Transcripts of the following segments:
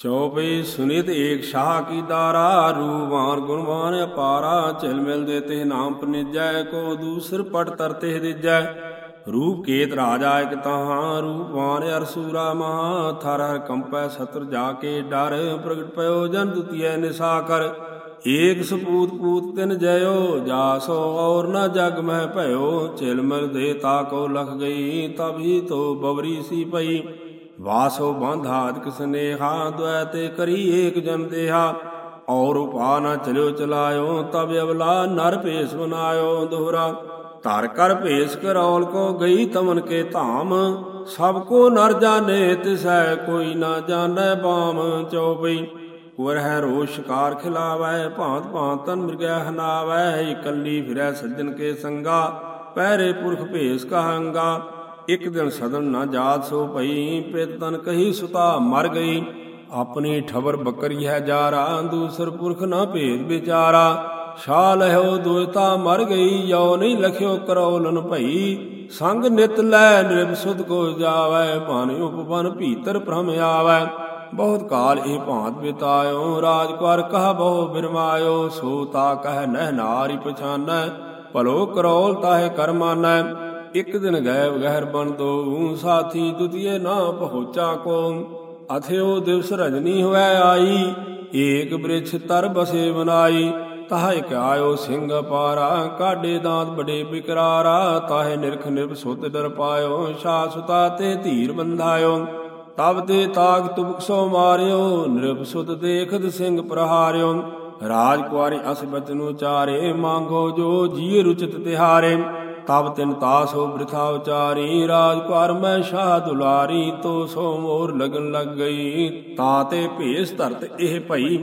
ਚੌਪਈ ਸੁਨਿਤ ਏਕ ਸ਼ਾਹ ਕੀ ਦਾਰਾ ਰੂਪਾਨ ਗੁਣਵਾਨ ਅਪਾਰਾ ਚਿਲ ਮਿਲ ਦੇ ਨਾਮ ਪਨਿਜੈ, ਕੋ ਦੂਸਰ ਪਟ ਤਰਤੇ ਦਿਜੈ। ਰੂਪ ਕੇਤ ਰਾਜਾ ਇਕ ਤਹਾਂ ਰੂਪਾਨ ਅਰਸੂਰਾ ਮਹਾ, ਥਰ ਹਰ ਕੰਪੈ ਸਤਰ ਜਾ ਕੇ ਡਰ, ਪ੍ਰਗਟ ਪਇਓ ਜਨ ਦੁਤੀਏ ਨਿਸਾ ਕਰ ਏਕ ਸਪੂਤ ਪੂਤ ਤਿਨ ਜਯੋ ਜਾਸੋ ਔਰ ਨ ਜਗ ਮਹਿ ਭਇਓ ਚਿਲ ਮਿਲ ਦੇ ਤਾ ਕੋ ਲਖ ਗਈ ਤਬਹੀ ਤੋ ਬਵਰੀ ਸੀ ਪਈ। ਵਾਸੋ ਬੰਧਾਦਿਕ ਸਨੇਹਾ ਦੁਐ ਕਰੀ ਏਕ ਜਨ ਦੇਹਾ। ਔਰ ਉਪਾ ਨਾ ਚਲਿਓ ਚਲਾਇਓ, ਤਬ ਅਵਲਾ ਨਰ ਭੇਸ ਬਨਾਇਓ ਦੋਹਰਾ। ਧਰ ਕਰ ਭੇਸ ਕਰੌਲ ਕੋ ਗਈ ਤਮਨ ਕੇ ਧਾਮ। ਸਭ ਕੋ ਨਰ ਜਾਣੇ, ਤਿਸੈ ਕੋਈ ਨਾ ਜਾਣੈ ਬਾਮ ਚਉਪਈ। ਕੁਰ ਹੈ ਰੋਸ਼ ਸ਼ਿਕਾਰ ਖਿਲਾਵੈ, ਭਾਂਤ ਭਾਂਤ ਤਨ ਮਿਰਗੈ ਹਨਾਵੈ। ਇਕੱਲੀ ਫਿਰੈ ਸੱਜਣ ਕੇ ਸੰਗਾ, ਪਹਿਰੇ ਪੁਰਖ ਭੇਸ ਕਹਾਂਗਾ ਇੱਕ ਦਿਨ ਸਦਨ ਨਾ ਜਾਤ ਸੋ ਭਈ ਪਿਤ ਤਨ ਕਹੀ ਸੁਤਾ ਮਰ ਗਈ। ਆਪਣੀ ਠਬਰ ਬੱਕਰੀ ਹੈ ਜਾਰਾ, ਦੂਸਰ ਪੁਰਖ ਨਾ ਭੇਦ ਵਿਚਾਰਾ। ਛਾ ਲਹਿਓ ਦੁਇਤਾ ਮਰ ਗਈ ਯੋ ਨਹੀਂ ਲਖਿਓ ਕਰੌਲਨ ਭਈ। ਸੰਗ ਨਿਤ ਲੈ ਨਿਰਭ ਸੁਧ ਕੋ ਜਾਵੈ, ਭਾਨ ਉਪਵਨ ਭੀਤਰ ਭ੍ਰਮ ਆਵੈ। ਬਹੁਤ ਕਾਲ ਇਹ ਭਾਂਤ ਬਿਤਾਇਓ ਰਾਜਕੁਾਰ ਕਹ ਬਹੁ ਬਿਰਮਾਇਓ। ਸੋ ਤਾ ਕਹਿ ਨਹਿ ਨਾਰੀ ਪਛਾਨੈ, ਭਲੋ ਕਰੋਲ ਤਾਹੇ ਕਰਮਾਨੈ। ਇਕ ਦਿਨ ਗਏ ਗਹਿਰ ਬਨ ਦੋ ਸਾਥੀ ਦੁਤੀਏ ਨਾ ਪਹੁੰਚਾ ਕੋ। ਅਥਿਓ ਦਿਵਸ ਰਜਨੀ ਹੋਇ ਆਈ, ਏਕ ਬ੍ਰਿਛ ਤਰ ਬਸੇ ਬਨਾਈ ਤਾਹ ਇਕ ਆਇਓ ਸਿੰਘ ਪਾਰਾ ਕਾਡੇ ਦਾੰਤ ਬੜੇ ਬਿਕਰਾਰਾ। ਤਾਹੇ ਨਿਰਖ ਨਿਰਭ ਸੁਤ ਡਰ ਪਾਇਓ ਸ਼ਾ ਸੁਤਾ ਤੇ ਧੀਰ ਬੰਧਾਇਓ। ਤਬ ਤੇ ਤਾਗ ਤੁਬਕ ਸੋ ਮਾਰਿਓ, ਨਿਰਭ ਸੁਤ ਦੇਖਤ ਸਿੰਘ ਪ੍ਰਹਾਰਿਓ। ਰਾਜ ਕੁਾਰੀ ਅਸ ਬਚਨ ਉਚਾਰੇ ਮੰਗੋ ਜੋ ਜੀ ਰੁਚਿਤ ਤਿਹਾਰੇ। ਤਬ ਤਿਨ ਤਾਸ ਹੋ ਬ੍ਰਿਥਾ ਉਚਾਰੀ, ਰਾਜ ਕੁਾਰ ਮੈਂ ਸ਼ਾਹ ਦੁਲਾਰੀ, ਤੋ ਸੋ ਮੋਰ ਲਗਨ ਲੱਗ ਗਈ। ਤਾਂ ਤੇ ਭੇਸ ਧਰਤ ਇਹ ਭਈ,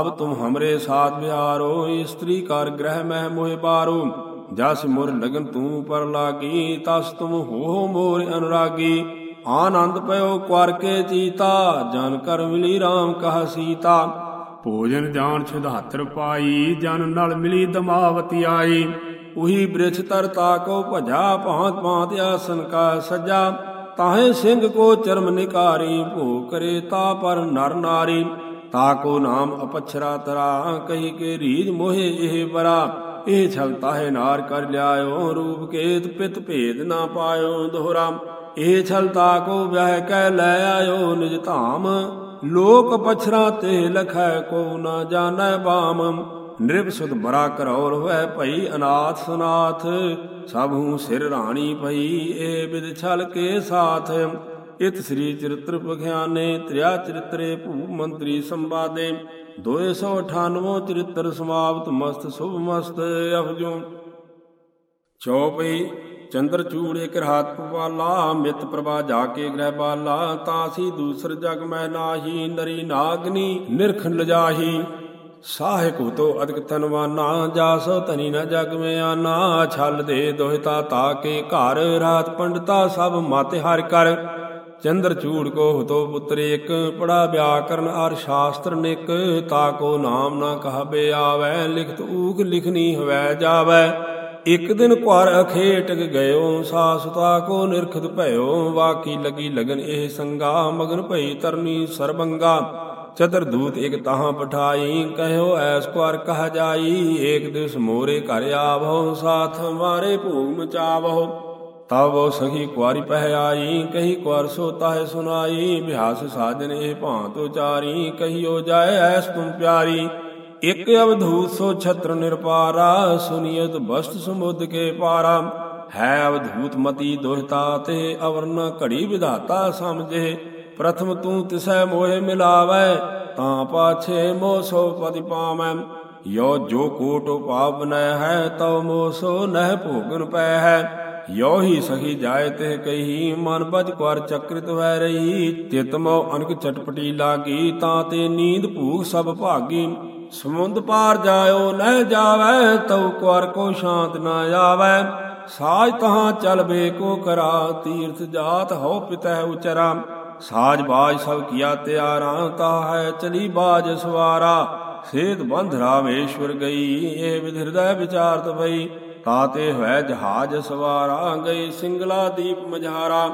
ਅਬ ਤੁਮ ਹਮਰੇ ਸਾਥ ਬਿਹਾਰੋ ਇਸਤਰੀ ਕਰ ਗ੍ਰਹਿ ਮਹਿ ਮੋਹਿ ਬਾਰੋ ਜਸ ਮੁਰ ਲਗਨ ਤੂੰ ਪਰ ਲਾਗੀ, ਤਸ ਤੁਮ ਹੋ ਮੋਰ ਅਨੁਰਾਗੀ। ਆਨੰਦ ਪਇਓ ਕੁਾਰ ਕੇ ਚੀਤਾ, ਜਨ ਕਰ ਮਿਲੀ RAM ਕਹ ਸੀਤਾ। ਭੋਜਨ ਜਾਨ ਛੁਧਾਤਰ ਪਾਈ, ਜਨ ਨਾਲ ਮਿਲੀ ਦਮਾਵਤੀ ਆਈ। ਉਹੀ ਬ੍ਰਿਛ ਤਰ ਤਾਕੋ ਭਜਾ ਭਾਂਤ ਭਾਂਤ ਆਸਨ ਕਾ ਸਜਾ, ਤਾਹੇ ਸਿੰਘ ਕੋ ਚਰਮ ਨਿਕਾਰੀ ਭੋ ਕਰੇ ਤਾ ਪਰ ਨਰ ਨਾਰੀ। ਤਾਕੋ ਨਾਮ ਅਪਛਰਾ ਤਰਾ, ਕਹੀ ਕੇ ਰੀਜ ਮੋਹਿ ਇਹ ਬਰਾ ਇਹ ਛਲ ਤਾਹੇ ਨਾਰ ਕਰ ਲਿਆਇਓ, ਰੂਪ ਕੇਤ ਪਿਤ ਭੇਦ ਨਾ ਪਾਇਓ ਦੋਹਰਾ। ਇਹ ਛਲ ਤਾਕੋ ਵਿਆਹ ਕਹਿ ਲੈ ਆਇਓ ਨਿਜ ਧਾਮ। ਲੋਕ ਪਛਰਾ ਤੇ ਲਖੈ ਕੋ ਨਾ ਜਾਣੈ ਬਾਮ ਨਿਰਭ ਸੁਧ ਬਰਾ ਕਰੌਰ ਹੋਇ ਭਈ ਅਨਾਥ ਸੁਨਾਥ, ਸਭੂ ਸਿਰ ਰਾਣੀ ਭਈ ਏ ਵਿਦ ਛਲ ਕੇ ਸਾਥ। ਇਤ ਸ੍ਰੀ ਚਰਿਤ੍ਰ ਪਖਿਆਨੇ, ਤ੍ਰਿਆ ਚਰਿਤਰੇ ਭੂ ਮੰਤਰੀ ਸੰਵਾਦੇ। 298 ਚਰਿਤ੍ਰ ਸਮਾਪਤ ਮਸਤ ਸੁਭ ਮਸਤ ਅਫਜੋ ਚੌਪਈ, ਚੰਦਰ ਚੂੜੇ ਇਕ ਪਵਾਲਾ, ਮਿਤ ਪ੍ਰਭਾ ਜਾ ਕੇ ਗ੍ਰਹਿ ਬਾਲਾ। ਤਾਸੀ ਦੂਸਰ ਜਗ ਮੈਂ ਨਾਹੀ, ਨਰੀ ਨਾਗਨੀ ਨਿਰਖ ਲਜਾਹੀ। ਸਾਹਿਕ ਤੋ ਅਦਕ ਤਨਵਾਨਾ ਜਾਸੋ ਤਨੀ ਨ ਜਗ ਮੈਂ ਆਨਾ ਛਲ ਦੇ ਦੋਹਿਤਾ ਤਾ ਘਰ, ਰਾਤ ਪੰਡਤਾ ਸਭ ਮਾਤੇ ਹਰ ਕਰ। ਚੰਦਰ ਚੂੜ ਕੋ ਹਤੋ ਪੁੱਤਰ ਇਕ, ਪੜਾ ਵਿਆਕਰਨ ਅਰ ਸ਼ਾਸਤਰ ਨਿਕ, ਤਾ ਕੋ ਨਾਮ ਨਾ ਕਹਬੇ ਆਵੈ ਲਿਖਤ ਊਖ ਲਿਖਨੀ ਹਵੈ ਜਾਵੈ। ਇਕ ਦਿਨ ਕੁਾਰ ਅਖੇਟਕ ਗਇਓ, ਸਾਸਤਾ ਕੋ ਨਿਰਖਤ ਭਇਓ, ਵਾਕੀ ਲਗੀ ਲਗਨ ਇਹ ਸੰਗਾ, ਮਗਨ ਭਈ ਤਰਨੀ ਸਰਬੰਗਾ। ਚਤਰ ਦੂਤ ਇਕ ਤਾਹਾਂ ਪਠਾਈ ਕਹਿਓ ਐਸ ਕੁਾਰ ਕਹ ਜਾਈ ਏਕ ਦਿਵਸ ਮੋਰੇ ਘਰ ਆਵੋ ਸਾਥ ਮਾਰੇ ਭੂਗ ਮਚਾਵੋ ਤਬ ਉਹ ਸਖੀ ਕੁਾਰੀ ਪਹਿ ਆਈ ਕਹੀ ਕੁਾਰ ਸੋ ਤਾਹੇ ਸੁਨਾਈ ਬਿਹਾਸ ਸਾਜਨ ਇਹ ਭਾਂਤ ਉਚਾਰੀ ਕਹੀਓ ਜਾਏ ਐਸ ਤੁਮ ਪਿਆਰੀ ਇਕ ਅਵਧੂਤ ਸੋ ਛਤਰ ਨਿਰਪਾਰਾ ਸੁਨੀਅਤ ਬਸਤ ਸਮੁੱਦ ਕੇ ਪਾਰਾ ਹੈ ਅਵਧੂਤ ਮਤੀ ਦੋਹਤਾ ਤੇ ਅਵਰਨ ਘੜੀ ਵਿਧਾਤਾ ਸਮਝੇ ਪ੍ਰਥਮ ਤੂੰ ਤਿਸੈ ਮੋਹਿ ਮਿਲਾਵੈ, ਤਾਂ ਪਾਛੇ ਮੋਹ ਸੋ ਪਤਿ ਪਾਵੈ। ਯੋ ਜੋ ਕੋਟ ਉਪਾਵ ਬਨੈ ਹੈ, ਤਉ ਮੋਹ ਸੋ ਨਹਿ ਭੋਗਨ ਪੈ ਹੈ ਯੋ ਹੀ ਸਖੀ ਜਾਏ ਤੇ ਕਹੀ, ਮਨ ਬਜ ਕੁਾਰ ਚਕ੍ਰਿਤ ਹੋਇ ਰਹੀ। ਤਿਤ ਮੋ ਅਨਕ ਚਟਪਟੀ ਲਾਗੀ, ਤਾਂ ਤੇ ਨੀਂਦ ਭੂਖ ਸਭ ਭਾਗੀ। ਸਮੁੰਦ ਪਾਰ ਜਾਇਓ, ਨਹਿ ਜਾਵੈ, ਤਉ ਕੁਾਰ ਕੋ ਸ਼ਾਂਤ ਨਾ ਆਵੈ। ਸਾਜ ਤਹਾਂ ਚਲ ਬੇ ਕੋ ਕਰਾ, ਤੀਰਥ ਜਾਤ ਹੋ ਪਿਤੈ ਉਚਰਾ। ਸਾਜ ਬਾਜ ਸਭ ਕੀਆ ਤਿਆਰਾ ਤਾ ਚਲੀ ਬਾਜ ਸਵਾਰਾ। ਸੇਤ ਬੰਧ ਰਾਮੇਸ਼ਵਰ ਗਈ, ਇਹ ਵਿਧ ਹਿਰਦੈ ਵਿਚਾਰਤ ਭਈ ਤਾਤੇ ਹੋਇ ਜਹਾਜ ਸਵਾਰਾ, ਗਈ ਸਿੰਗਲਾ ਦੀਪ ਮਝਾਰਾ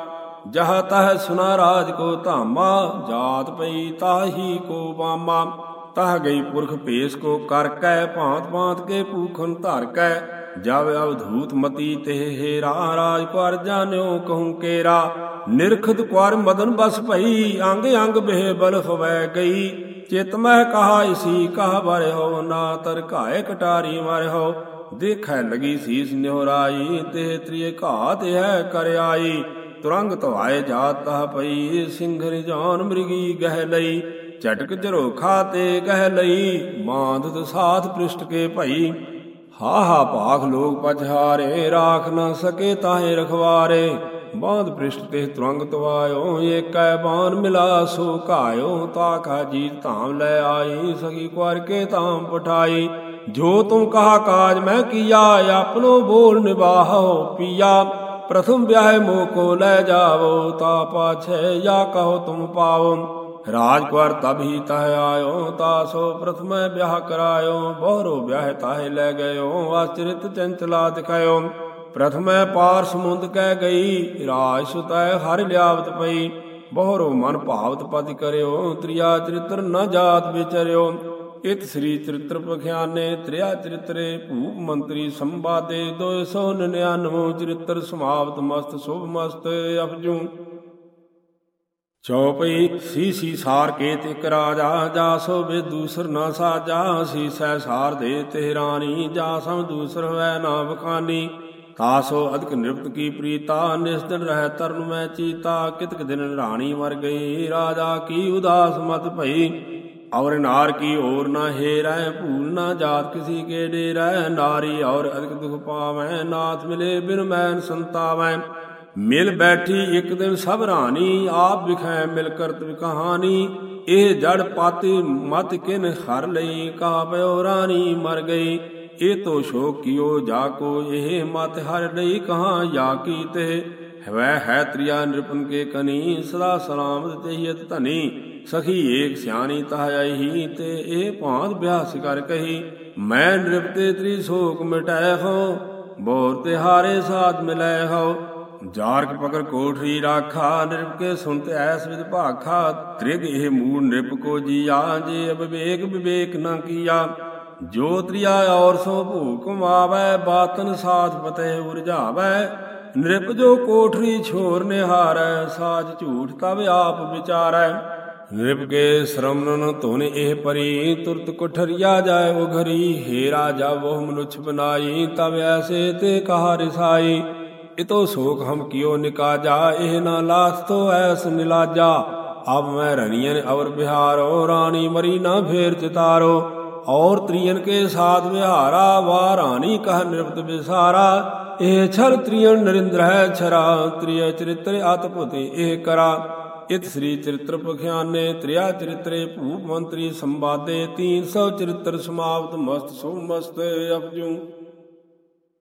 ਜਹ ਤਹ ਸੁਨਾ ਰਾਜ ਕੋ ਧਾਮਾ, ਜਾਤ ਪਈ ਤਾਹੀ ਕੋ ਬਾਮਾ ਤਹ ਗਈ ਪੁਰਖ ਭੇਸ ਕੋ ਕਰ ਕੈ, ਭਾਂਤ ਭਾਂਤ ਕੇ ਭੂਖਨ ਧਰ ਕੈ। ਜਬ ਅਵਧੂਤ ਮਤੀ ਤੇ ਹੇਰਾ, ਰਾਜ ਪਰ ਜਾਣਿਓ ਕਹੂੰ ਕੇਰਾ। ਨਿਰਖਤ ਕੁਾਰ ਮਦਨ ਬਸ ਭਈ, ਅੰਗ ਅੰਗ ਬਿਹ ਬਲ ਫਵੈ ਗਈ। ਚਿਤ ਮਹਿ ਕਹਾ, ਇਸੀ ਕਹ ਬਰ ਹੋ ਨਾ ਤਰ ਘਾਏ ਕਟਾਰੀ ਮਰ ਹੋ ਦੇਖੈ ਲਗੀ ਸੀਸ ਨਿਹਰਾਈ, ਤੇ ਤ੍ਰਿਏ ਘਾਤ ਹੈ ਕਰ ਆਈ ਤੁਰੰਗ ਧਵਾਏ ਜਾਤ ਤਹ ਪਈ ਸਿੰਘਰ ਜਾਨ ਮ੍ਰਿਗੀ ਗਹਿ ਲਈ। ਝਟਕ ਝਰੋਖਾ ਤੇ ਗਹਿ ਲਈ ਮਾਂਦਤ ਸਾਥ ਪ੍ਰਿਸ਼ਟ ਕੇ ਭਈ। ਹਾ ਹਾ ਭਾਖ ਲੋਕ ਪਛਾਰੇ, ਰਾਖ ਨਾ ਸਕੇ ਤਾਹੇ ਰਖਵਾਰੇ। ਬਾਂਧ ਪ੍ਰਿਸ਼ਟ ਤੇ ਤੁਰੰਗ ਤਵਾਇਓ ਏਕੈ ਬਾਣ ਮਿਲਾ ਸੋ ਘਾਇਓ ਤਾ ਕਾ ਜੀਤ ਧਾਮ ਲੈ ਆਈ ਸਗੀ ਕੁਾਰ ਕੇ ਧਾਮ ਪਠਾਈ ਜੋ ਤੁਮ ਕਹਾ ਕਾਜ ਮੈਂ ਕੀਆ ਆਪਨੋ ਬੋਲ ਨਿਵਾਹੋ ਪੀਆ ਪ੍ਰਥਮ ਵਿਆਹ ਮੋ ਕੋ ਲੈ ਜਾਵੋ ਤਾ ਪਾਛੇ ਜਾਂ ਕਹੋ ਤੁਮ ਪਾਵੋ ਰਾਜ ਕੁਾਰ ਤਬ ਹੀ ਤਹ ਆਇਓ ਤਾ ਸੋ ਪ੍ਰਥਮ ਵਿਆਹ ਕਰਾਇਓ ਬਹੁਰੋ ਵਿਆਹ ਤਾਹੇ ਲੈ ਪ੍ਰਥਮੈ ਪਾਰ ਸਮੁੰਦ ਕਹਿ ਗਈ, ਰਾਜ ਸੁਤੈ ਹਰ ਲਿਆਵਤ ਪਈ। ਬਹੁਰੋ ਮਨ ਭਾਵਤ ਪਦ ਕਰਿਓ, ਤ੍ਰਿਆ ਚਰਿਤਰ ਨ ਜਾਤ ਵਿਚਰਿਓ। ਇਤ ਸ੍ਰੀ ਚਰਿਤ੍ਰ ਪਖਿਆਨੇ ਤ੍ਰਿਆ ਚਰਿਤਰੇ ਭੂਪ ਮੰਤਰੀ ਸੰਵਾਦੇ 299 ਚਰਿਤ੍ਰ ਸਮਾਪਤ ਮਸਤ, ਸੁਭ ਮਸਤ ਅਪਜੂ। ਚੌਪਈ ਸੀ ਸੀ ਸਾਰ ਕੇ ਤਿਕ ਰਾਜਾ, ਜਾ ਸੋ ਬੇ ਦੂਸਰ ਨਾ ਸਾਜਾ। ਸੀ ਸੈ ਸਾਰ ਦੇ ਤੇ ਜਾ ਸਮ ਦੂਸਰ ਹੋਇ ਨਾ ਬਖਾਨੀ ਤਾਸੋ ਅਧਿਕ ਨਿਰਪਤ ਕੀ ਪ੍ਰੀਤਾ ਨਿਸ ਰਹਿ ਤਰਨ ਮੈਂ ਚੀਤਾ, ਕਿਤਕ ਦਿਨ ਰਾਣੀ ਮਰ ਗਈ, ਰਾਜਾ ਕੀ ਉਦਾਸ ਮਤ ਭਈ? ਔਰ ਨਾਰ ਕੀ ਔਰ ਨਾ ਹੇਰੈ, ਭੂਲ ਨਾ ਜਾਤ ਕਿਸੀ ਕੇ ਡੇਰੈ, ਨਾਰੀ ਔਰ ਅਧਿਕ ਦੁਖ ਪਾਵੈ, ਨਾਥ ਮਿਲੇ ਬਿਨ ਮੈਨ ਸੰਤਾਵੈ। ਮਿਲ ਬੈਠੀ ਇੱਕ ਦਿਨ ਸਭ ਰਾਣੀ, ਆਪ ਵਿਖੈ ਮਿਲ ਕਰਤ ਕਹਾਣੀ, ਇਹ ਜੜ ਪਾਤੀ ਮਤ ਕਿਨ ਹਰ ਲਈ ਕਾ ਪਿਓ ਰਾਣੀ ਮਰ ਗਈ। ਇਹ ਤੋ ਸ਼ੋ ਕਿਓ, ਜਾ ਕੋ ਇਹ ਮਤ ਹਰ ਲਈ ਕਹਾ ਜਾ ਕੀਤੇ ਹਵੈ ਹੈ ਤ੍ਰਿਆ ਨਿਰਪਨ ਕੇ ਕਨੀ, ਸਦਾ ਸਲਾਮਤ ਤੇਹੀਤ ਧਨੀ। ਸਖੀ ਏਕ ਸਿਆਣੀ ਤਹ ਆਈ ਤੇ ਇਹ ਭਾਂਤ ਬਿਆਸ ਕਰ ਕਹੀ, ਮੈਂ ਨਿਰਪਤੇ ਤ੍ਰੀ ਸ਼ੋਕ ਮਿਟਾਇ ਹੋ ਬੋਰ ਤੇ ਹਾਰੇ ਸਾਥ ਮਿਲੈ ਹੋ ਜਾਰਕ ਪਕਰ ਕੋਠਰੀ ਰਾਖਾ, ਨਿਰਪ ਕੇ ਸੁਨਤ ਐਸ ਵਿਦ ਭਾਖਾ। ਤ੍ਰਿਗ ਇਹ ਮੂੜ ਨਿਰਪ ਕੋ ਜੀਆ, ਜੇ ਅਬਵੇਕ ਵਿਵੇਕ ਨ ਕੀਆ। ਜੋ ਤ੍ਰਿਆ ਔਰ ਸੋ ਭੂਕ ਮਾਵੈ, ਬਾਤਨ ਸਾਥ ਪਤੇ ਉਰਝਾਵੈ ਨਿਰਪ ਜੋ ਕੋਠਰੀ ਛੋਰ ਨਿਹਾਰੈ, ਸਾਜ ਝੂਠ ਤਬ ਆਪ ਵਿਚਾਰੈ। ਨਿਰਪ ਕੇ ਸ਼ਰਮਨ ਧੁਨ ਇਹ ਪਰੀ, ਤੁਰਤ ਕੁਠਰੀਆ ਜਾਏ ਉਹ ਘਰੀ ਹੇ ਉਹ ਮਨੁਛ ਬਨਾਈ ਤਬ ਐਸੇ ਤੇ ਕਹਾ ਰਿਸਾਈ। ਇਤੋ ਸੋਖ ਹਮ ਕਿਓ ਨਿਕਾਜਾ, ਇਹ ਨਾ ਲਾਸ ਤੋ ਐਸ ਨਿਲਾਜਾ। ਅਬ ਮੈਂ ਰਣੀਨ ਅਵਰ ਬਿਹਾਰੋ, ਰਾਣੀ ਮਰੀ ਨਾ ਫੇਰ ਚਿਤਾਰੋ। ਔਰ ਤ੍ਰਿਯਨ ਕੇ ਸਾਧ ਵਿਹਾਰਾ ਵਾ ਕਹ ਨਿਰਪਤ ਵਿਸਾਰਾ। ਇਹ ਛਰ ਤ੍ਰਿਯਨ ਨਰਿੰਦਰ ਹੈ ਛਰਾ, ਤ੍ਰਿਯ ਚਰਿਤ੍ਰ ਆਤਪੁਤੇ ਇਹ ਕਰਾ। ਇਤ ਸ੍ਰੀ ਚਰਿਤ੍ਰ ਪਖਿਆਨੇ ਤ੍ਰਿਆ ਚਰਿਤਰੇ ਭੂਪ ਮੰਤਰੀ ਸੰਵਾਦੇ 300 ਚਰਿਤ੍ਰ ਸਮਾਪਤ ਮਸਤ ਸੋ ਮਸਤ ਅਪਜੂ।